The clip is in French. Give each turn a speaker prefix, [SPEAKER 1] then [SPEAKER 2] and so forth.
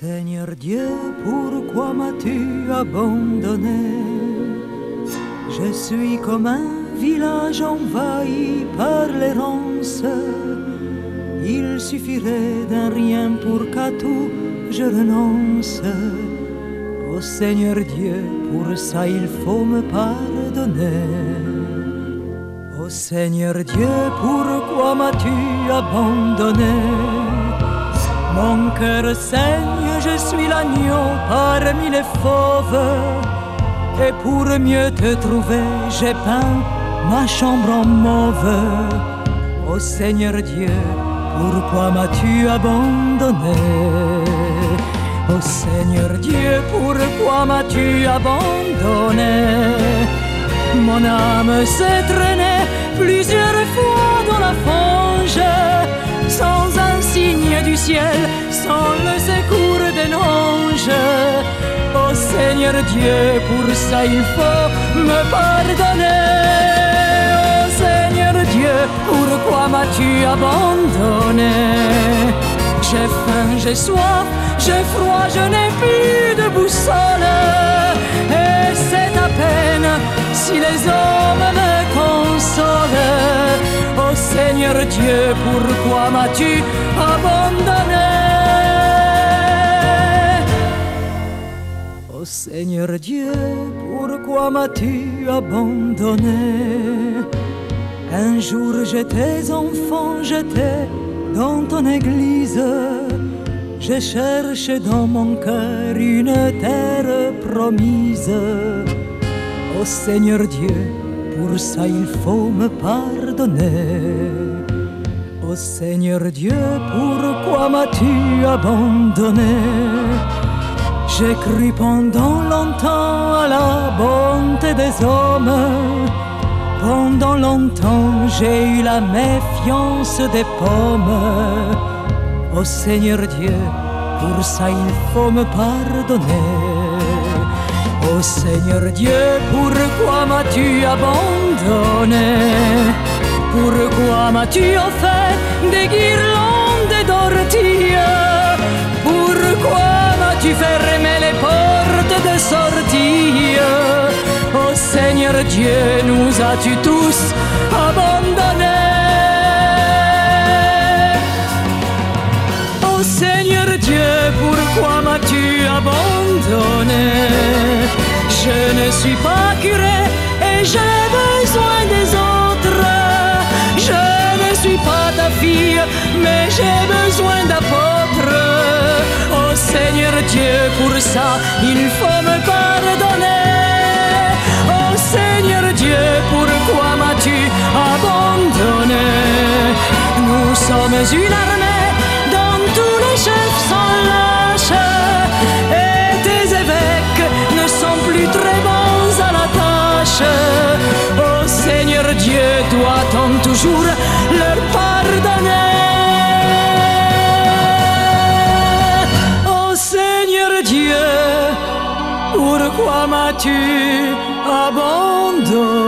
[SPEAKER 1] Seigneur Dieu, pourquoi m'as-tu abandonné? Je suis comme un village envahi par l'errance. Il suffirait d'un rien pour qu'à tout je renonce. Ô Seigneur Dieu, pour ça il faut me pardonner. Ô Seigneur Dieu, pourquoi m'as-tu abandonné? Mon cœur saigne, je suis l'agneau parmi les fauves. Et pour mieux te trouver, j'ai peint ma chambre en mauve. Ô Seigneur Dieu, pourquoi m'as-tu abandonné? Ô Seigneur Dieu, pourquoi m'as-tu abandonné? Mon âme s'est traînée plusieurs fois Dieu, pour ça il faut me pardonner. Ô Seigneur Dieu, pourquoi m'as-tu abandonné? J'ai faim, j'ai soif, j'ai froid, je n'ai plus de boussole. Et c'est à peine si les hommes me consolent. Ô Seigneur Dieu, pourquoi m'as-tu abandonné? Ô Seigneur Dieu, pourquoi m'as-tu abandonné? Un jour j'étais enfant, j'étais dans ton église. J'ai cherché dans mon cœur une terre promise. Ô Seigneur Dieu, pour ça il faut me pardonner. Ô Seigneur Dieu, pourquoi m'as-tu abandonné? J'ai cru pendant longtemps à la bonté des hommes. Pendant longtemps, j'ai eu la méfiance des pommes. Ô Seigneur Dieu, pour ça il faut me pardonner. Ô Seigneur Dieu, pourquoi m'as-tu abandonné? Pourquoi m'as-tu offert des guirlandes d'ortie Seigneur Dieu, nous as-tu tous abandonnés? Ô Seigneur Dieu, pourquoi m'as-tu abandonné? Je ne suis pas curé et j'ai besoin des autres. Je ne suis pas ta fille, mais j'ai besoin d'apôtres. Ô Seigneur Dieu, pour ça, il faut me pardonner. Sommes une armée dont tous les chefs sont lâches. Et tes évêques ne sont plus très bons à la tâche. Ô Seigneur Dieu, doit-on toujours leur pardonner. Ô Seigneur Dieu, pourquoi m'as-tu abandonné?